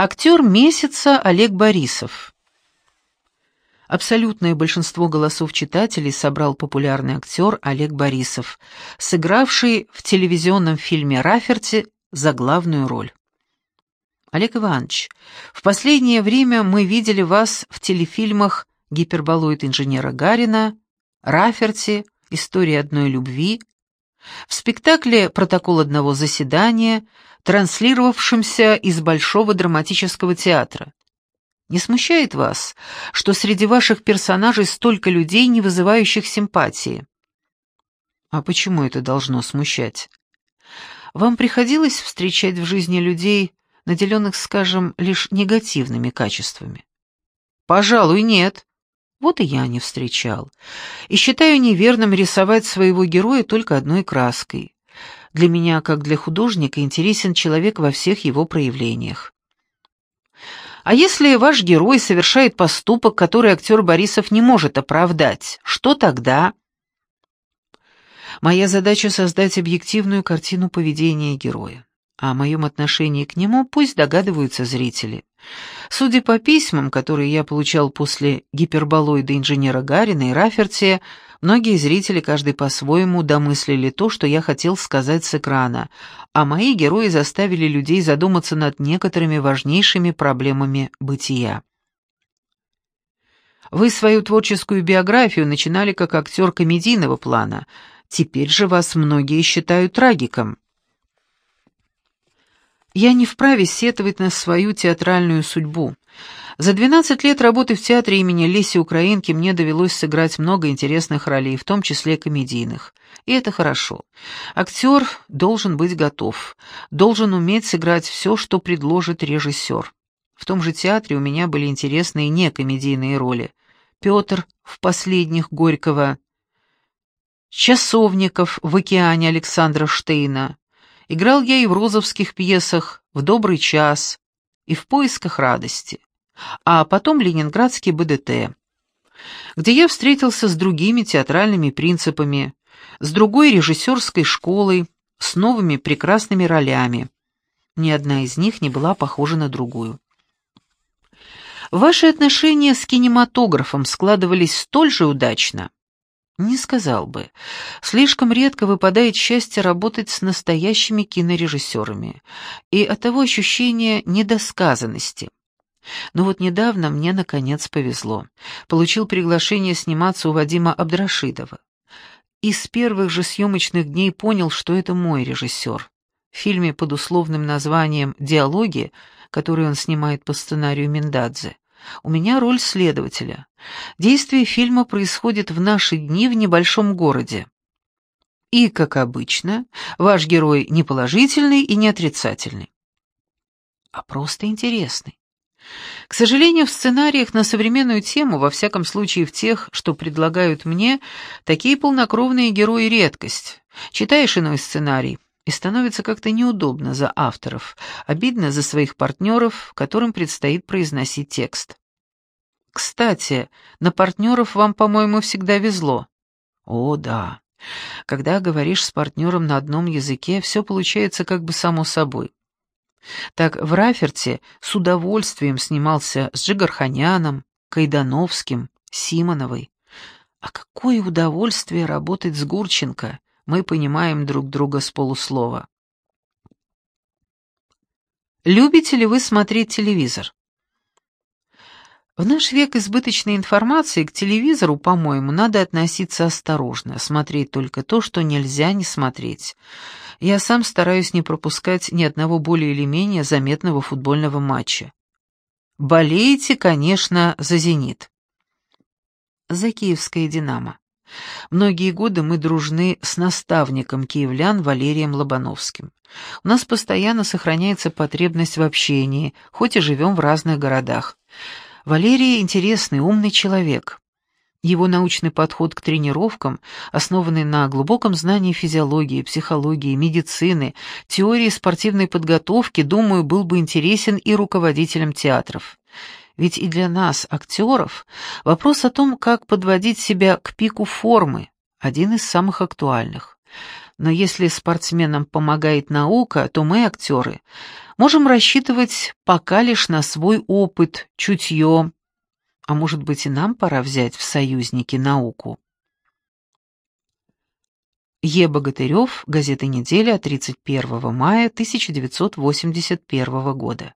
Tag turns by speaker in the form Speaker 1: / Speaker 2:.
Speaker 1: Актер месяца Олег Борисов. Абсолютное большинство голосов читателей собрал популярный актер Олег Борисов, сыгравший в телевизионном фильме «Раферти» за главную роль. Олег Иванович, в последнее время мы видели вас в телефильмах «Гиперболоид инженера Гарина», «Раферти», «История одной любви», в спектакле «Протокол одного заседания», транслировавшемся из Большого драматического театра. Не смущает вас, что среди ваших персонажей столько людей, не вызывающих симпатии? А почему это должно смущать? Вам приходилось встречать в жизни людей, наделенных, скажем, лишь негативными качествами? Пожалуй, нет. Вот и я не встречал. И считаю неверным рисовать своего героя только одной краской. Для меня, как для художника, интересен человек во всех его проявлениях. А если ваш герой совершает поступок, который актер Борисов не может оправдать, что тогда? Моя задача — создать объективную картину поведения героя. О моем отношении к нему пусть догадываются зрители. Судя по письмам, которые я получал после гиперболоида инженера Гарина и Раферти, многие зрители, каждый по-своему, домыслили то, что я хотел сказать с экрана, а мои герои заставили людей задуматься над некоторыми важнейшими проблемами бытия. Вы свою творческую биографию начинали как актер комедийного плана, теперь же вас многие считают трагиком. Я не вправе сетовать на свою театральную судьбу. За 12 лет работы в театре имени Леси Украинки мне довелось сыграть много интересных ролей, в том числе комедийных. И это хорошо. Актер должен быть готов, должен уметь сыграть все, что предложит режиссер. В том же театре у меня были интересные некомедийные роли. Петр в «Последних» Горького, Часовников в «Океане» Александра Штейна, Играл я и в розовских пьесах «В добрый час» и «В поисках радости», а потом ленинградский БДТ, где я встретился с другими театральными принципами, с другой режиссерской школой, с новыми прекрасными ролями. Ни одна из них не была похожа на другую. Ваши отношения с кинематографом складывались столь же удачно? Не сказал бы. Слишком редко выпадает счастье работать с настоящими кинорежиссерами, и от того ощущение недосказанности. Но вот недавно мне, наконец, повезло. Получил приглашение сниматься у Вадима Абдрашидова. И с первых же съемочных дней понял, что это мой режиссер. В фильме под условным названием «Диалоги», который он снимает по сценарию Миндадзе, у меня роль следователя. Действие фильма происходит в наши дни в небольшом городе. И, как обычно, ваш герой не положительный и не отрицательный, а просто интересный. К сожалению, в сценариях на современную тему, во всяком случае в тех, что предлагают мне, такие полнокровные герои — редкость. Читаешь иной сценарий, и становится как-то неудобно за авторов, обидно за своих партнеров, которым предстоит произносить текст. Кстати, на партнеров вам, по-моему, всегда везло. О, да. Когда говоришь с партнером на одном языке, все получается как бы само собой. Так в Раферте с удовольствием снимался с Джигарханяном, Кайдановским, Симоновой. А какое удовольствие работать с Гурченко, мы понимаем друг друга с полуслова. Любите ли вы смотреть телевизор? В наш век избыточной информации к телевизору, по-моему, надо относиться осторожно, смотреть только то, что нельзя не смотреть. Я сам стараюсь не пропускать ни одного более или менее заметного футбольного матча. Болеете, конечно, за «Зенит». За киевское «Динамо». Многие годы мы дружны с наставником киевлян Валерием Лобановским. У нас постоянно сохраняется потребность в общении, хоть и живем в разных городах. Валерий интересный, умный человек. Его научный подход к тренировкам, основанный на глубоком знании физиологии, психологии, медицины, теории спортивной подготовки, думаю, был бы интересен и руководителям театров. Ведь и для нас, актеров, вопрос о том, как подводить себя к пику формы, один из самых актуальных. Но если спортсменам помогает наука, то мы, актеры, можем рассчитывать пока лишь на свой опыт, чутье. А может быть и нам пора взять в союзники науку? Е. Богатырев, газета «Неделя», 31 мая 1981 года.